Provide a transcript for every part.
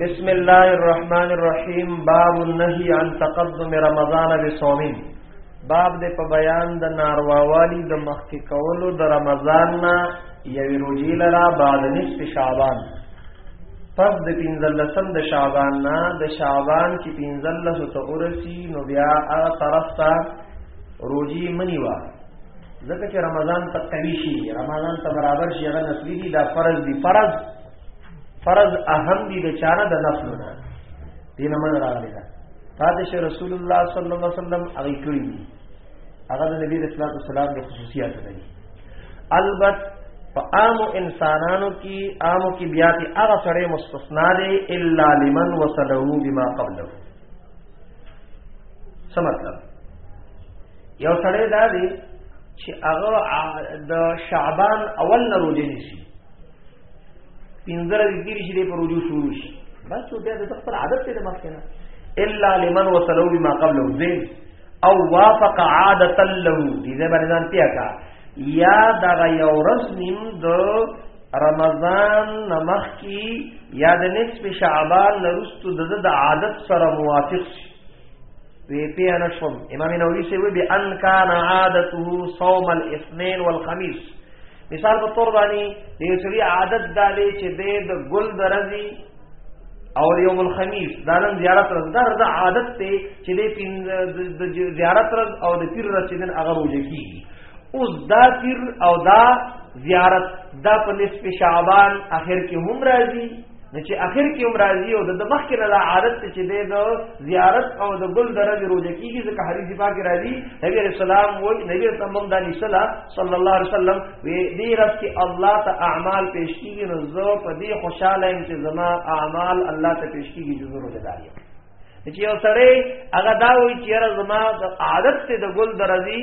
بسم الله الرحمن الرحیم باب النهی عن تقدم رمضان بصوم باب د په بیان د نارواوالي د مخکې کولو د رمضان نه یوې روزي لرا بعد نصف شعبان پس د پنځلسم د شعبان نه د شعبان کې پنځلس ته ورسی نو بیا هغه طرف ته روزي منی وه ځکه چې رمضان ته قوي شي رمضان ته برابر شي هغه نفلي دي دا فرض دي فرض فرض اهم دي د چانه د نفل نه دې نه من راغلی دا پادش رسول الله صلی الله علیه وسلم هغه کړی دي هغه د نبی رسول الله صلی الله علیه خصوصیات دي البت په عام انسانانو کې عامو کې بیا ته هغه سره مستثنا دي الا لمن وصله بما قبله څه مطلب یو سړی دا دی چې هغه د شعبان اول نه روزه نیسي پنځه ورځې تیرې شي په روزو شروع شي بس نو بیا د خپل عادت ته مخکې نه الا لمن وصلوا بما قبله زين او وافق عادتا له دې باندې ځان پیاکا یا دغه یو رسم د رمضان نمخ کی یا د نصف شعبان نرستو د د عادت سره موافق شي وی پی انا شوم امام نووی سے وی بی ان کان عادته صوم الاثنين والخميس مثال په تور باندې د یو سړي عادت دالې چې د ګل درځي او یوم الخمیس دا نن زیارت ورځ دا د عادت ته چې د زیارت ورځ او د پیر ورځ چې دن هغه روزه کیږي اوس دا پیر او دا زیارت دا په نصف شعبان اخر کې هم راځي نو چې اخر کې هم راځي او د مخ کې نه دا عادت چې د زیارت او د ګل درجه روزه کیږي ځکه حدیث پاک راځي نبی رسول الله وایي نبی رسول الله د نسلا صلی الله علیه وسلم وی دې رب کې الله ته اعمال پیش کیږي نو زه په دې خوشاله یم چې زما اعمال الله ته پیش کیږي چې زه روزه دار یم چې یو سړی هغه دا وی چې را زما د عادت ته د ګل درځي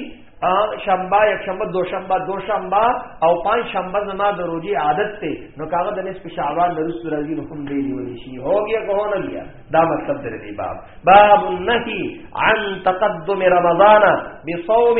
شنبه یک شنبه دو شنبه دو شنبه او پنځ شنبه زما د روزي عادت ته نو کاغه د نس په شعبان د رسول راځي نو کوم دی نیول شي هو بیا کو نه بیا دا مطلب درې باب باب النهي عن تقدم رمضان بصوم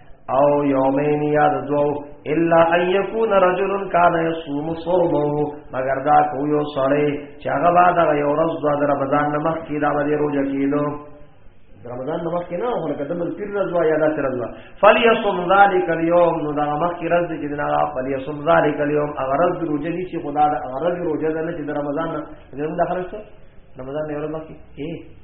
او یومین یا د دوو الا ان یکون رجل کان یصوم صومه مگر دا کو یو سړی چې هغه بعد هغه یو ورځ د رمضان نمخ کې دا به روزه کیدو رمضان نمخ کې نه هو لکه دمل پیر رضوا یا داسې رضوا فلیصم ذلک اليوم نو دا مخ کې رز چې نه فلیصم ذلک اليوم هغه رز روزه دي چې خدا دا هغه رز روزه ده چې د رمضان نه زموږ داخله شو رمضان نه ورځ مخ کې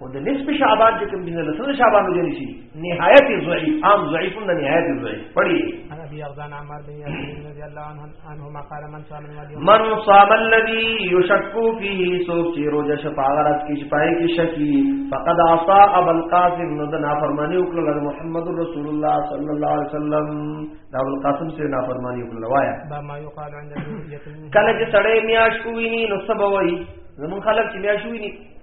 او د نصف شعبان چې کوم دین له سره شعبان وجه نشي نهایت ضعیف عام ضعیف نه نهایت ضعیف پڑھی انا بي ارضان عمر بن ياسين رضي الله عنه عنهما قال من صام اليوم من صام الذي يشك فيه سوف چې روزه شفاعت کې شپای کې شکی فقد عصى ابو القاسم نو د نافرمانی وکړه محمد رسول الله صلی الله علیه وسلم دا ابو القاسم سره نافرمانی وکړه وایا دا ما يقال عند کله چې سړی میاش کوی نو سبا وای زمون خلک چې میاش ویني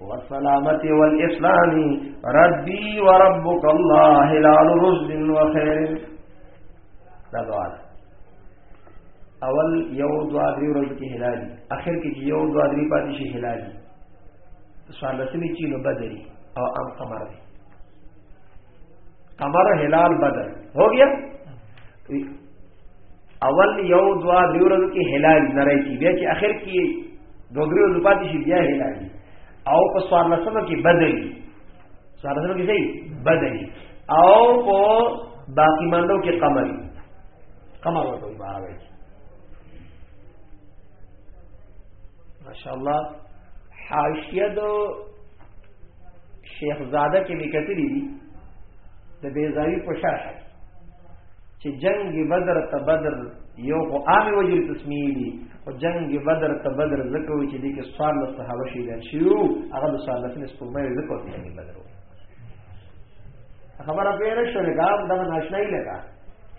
والسلامت والاسلام ربي وربك الله هلال رشد وخير دا دعا اول یو دعا دی ورځ کې هلالي اخر کې یو دعا دی پاتې شي هلالي سوال لسمه چې نو بدري او ام قمر دی قمر هلال بدر هو گیا اول یو دوا دی ورځو کې هلال نری شي بیا چې اخر کې دوه درې ورځې پاتې شي بیا هلال او په سوال لسمه کې بدلی سوال لسمه کې صحیح بدلی او په باقی مانډو کې قمر قمر ورته عبارت وایي ماشاءالله حاشیه دو شیخ زاده کې مې کتلی دي د بیزاوی په شرح چې جنگ بدر ته بدر یو خو عام وجه تسمیه دي او جنگ بدر ته بدر ځکه وي چې د کې سوال له صحابه شي دل شیو هغه د سوال له سپو مې ځکه چې جنگ بدر خبره پیره شوه دا د ناشنای لګا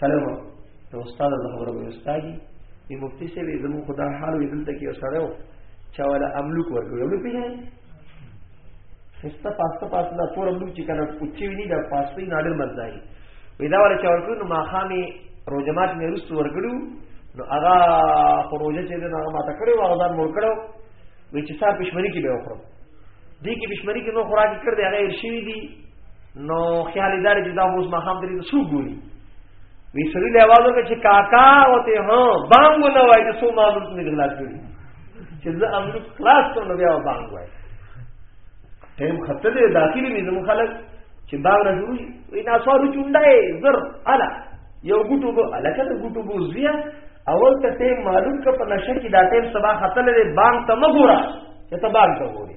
کله مو ته استاد د خبرو مې استادي یې مفتی سي وي زمو خدا حال وي دلته کې سره و چا ولا املوک ورکو یو په نه خسته پاسته پاسته دا تور املوک چې کنه پوچي وي دا پاسته نه ډېر مزدای وي دا ولا چا ورکو نو ماخامي روزمات مې رست ورګړو نو هغه خروجه چې دا هغه ماته کړو هغه ځان مور کړو وی چې صاحب پښمنی کې به وخورم دې کې پښمنی کې نو خوراک کړ دې هغه ارشي دي نو خیال دار چې دا اوس ما هم درې سو ګوري وی سړي له आवाज وکړي چې کاکا او ته ها بانګ نه وای چې سو ما نور نه غلا کړی چې زه امر خلاص کړم بیا بانګ وای ټیم خطه دې داخلي مې زمو خلک چې بانګ نه جوړي وی ناسوارو چونډای زر الا یو ګټو بو الکه ته ګټو بو زیا اول ته ټیم معلوم ک په نشه کې دا ټیم سبا خطه لري بانګ ته مګورا چې ته بانګ ته وګوري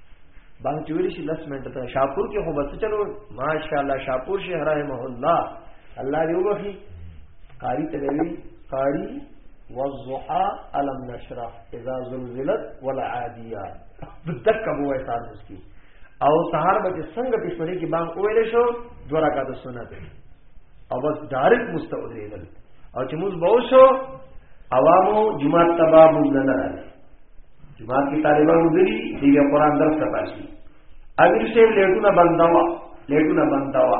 باندې چوری شي لس منټه ته شاپور کې خو بس چلو ماشاءالله شاپور شهر رحمه الله الله دې وبخي قاری تلوي قاری والضحى الم نشرح اذا زلزلت والعاديات بدک ابو ویسان اس کی او سهار به څنګه په سوري کې بام اویل شو دوه رکعات سنت او بس ډایرک مستعدل او چې موږ به وشو عوامو جماعت تبا موږ نه راځي جماعت کې طالبانو ځلي دی بیا قران درس ته پاشي امیر شیخ لیټونه بندوا لیټونه بندوا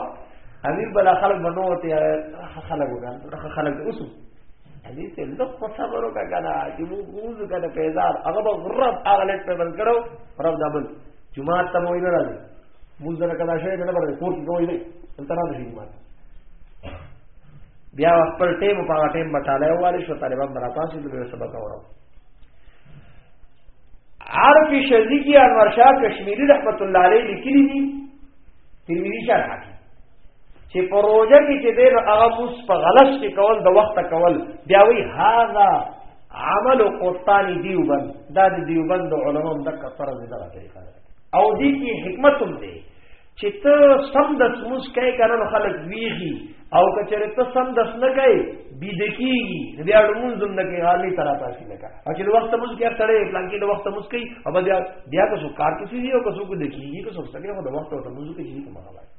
امیر بلا خلک بنو ته خلک وګان خلک اوسو امیر ته لږ په صبر وکړه کنه چې موږ موږ کنه پیزار هغه به غرب هغه لیټ په بند کړو رب دبل جماعت ته مو نه راځي موږ نه کدا شي نه پرې کوټ کوی نه انتر نه شي جماعت بیا خپل ټیم په هغه ټیم بټاله والی شو طالبان برا پاسې د سبق اورو عارف شذی کی انور شاه کشمیری رحمت الله علیه لیکلی دي ترمذی شرح کی چې په روزه کې چې دین هغه موس په غلط کې کول د وخت کول بیا وی هاذا عمل قطانی دیوبند دا د دیوبند علماء د کثر زړه طریقه او دې کې حکمت هم دی چې ته سم د سموس کوي کنه نو خلک ویږي او کچره ته سم دس نه کوي بيد کیږي بیا لمون زم نه کوي حالي طرح تاسو نه کوي او چې وخت موږ کې سره پلان کې وخت موږ کوي او بیا بیا کو سو کار کوي او کو سو کو لکیږي کو سو سره خو د وخت او موږ کې شي کومه وایي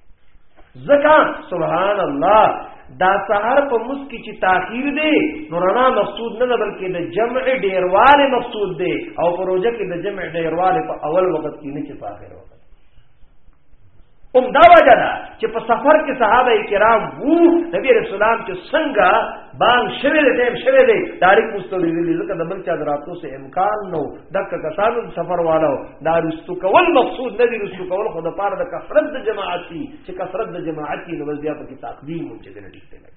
زکا سبحان الله دا سحر په موږ کې چې تاخير دی نو رڼا مقصود نه بلکې د جمع ډیرواله مقصود دی او پروژه کې د جمع ډیرواله په اول وخت کې نه چې په اخر وخت ام دا وجه ده چې په سفر کې صحابه کرام وو نبی رسول الله چې څنګه بان شوه دې ټیم شوه دې تاریخ مستوي دې ځکه د بل چا دراتو سه امکان نو دک کسانو سفر والو دا رستو کول مقصود نه دي رستو کول خو د پاره د کثرت د جماعتي چې کثرت د جماعتي نو بس بیا په تقدیم مونږ دې نه ټیک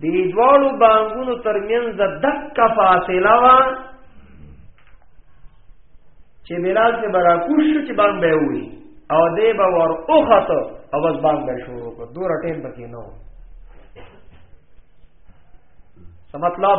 دی دوالو بانګونو ترمنځ د دک فاصله وا چې بلال ته برا کوش چې بانګ به وي او دې به ور اوخت او بس بانګ به شروع کو دور ټیم پکې نو سم مطلب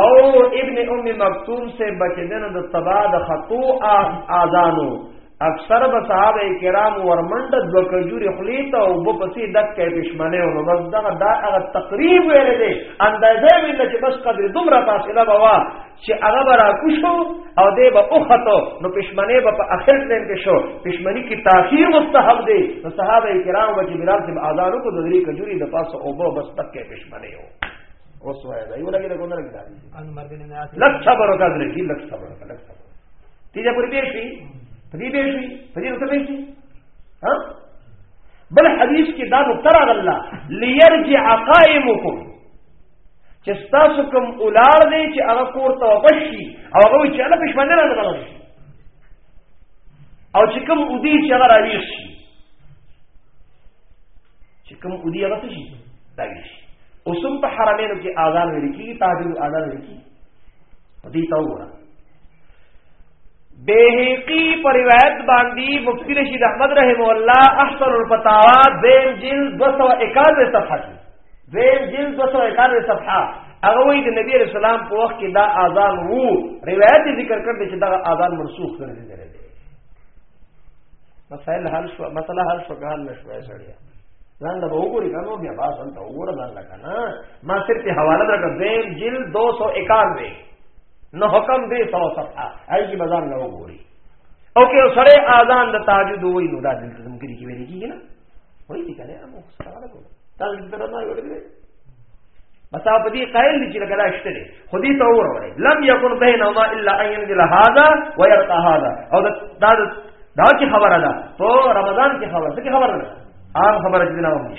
او ابن ام مکتوم سے بچدن د تبا د خطو اذانو اکثر به صحابه کرام ورمنډ د کجوري خلیت او په پسې دک کې پښمنه او بس دا دا هغه تقریب ویل دي اندازې ویل چې بس قدر دومره فاصله بوا چې هغه برا کوشو او دې به اوخته نو پښمنه به په اخر ټیم کې شو پښمنی کی تاخير مستحب دي نو صحابه کرام به چې بلال سے اذانو کو د دې کجوري د پاسه او بس دک کې پښمنه اوس وای دا یو لګی دا کوم لګی دا ان مرګ نه نه لک صبر وکړه دې کی لک صبر وکړه لک صبر تیجه پر به شي پدې به شي پدې ته به شي ها بل حدیث کې دا نقطه راغله ليرجع قائمكم چې تاسو کوم اولار دی چې هغه کور ته وبشي او هغه چې الله پښمنه نه راغلی او چې کوم ودی چې هغه راوي شي چې کوم ودی هغه شي تاویل شي اوسم په حرمینو کې آزان ویل کیږي تعبیر آزان ویل کیږي دې تا وره بیهقی پر روایت باندې مفتی رشید احمد رحم الله احسن الفتاوا دیم جلد 291 صفحه دیم جلد 291 صفحه هغه وی د نبی رسول الله په وخت کې دا اذان وو روایت ذکر کړل چې دا اذان منسوخ کړل مسائل حل شو مسله حل شو ګان نشوي سړیا ځان له وګوري کنو بیا با ځان ته وګوره ځان له کنه ما صرف حواله درکړم دیم جل 291 نو حکم دی 100 صفحه هاي کی بازار له وګوري او کې سره اذان د تهجد وای نو دا دلته زموږ کې ویل کیږي نه وای دي کنه مو ستاره کو دا دې تر نه وړي بس په دې قائل دي چې لګا داشته دي خو دې ته وروړي لم يكن بينهما الا ان ينزل هذا ويرقى هذا او دا دا دا چې خبره ده په رمضان کې خبره ده خبره ده عام خبره دې نه ومني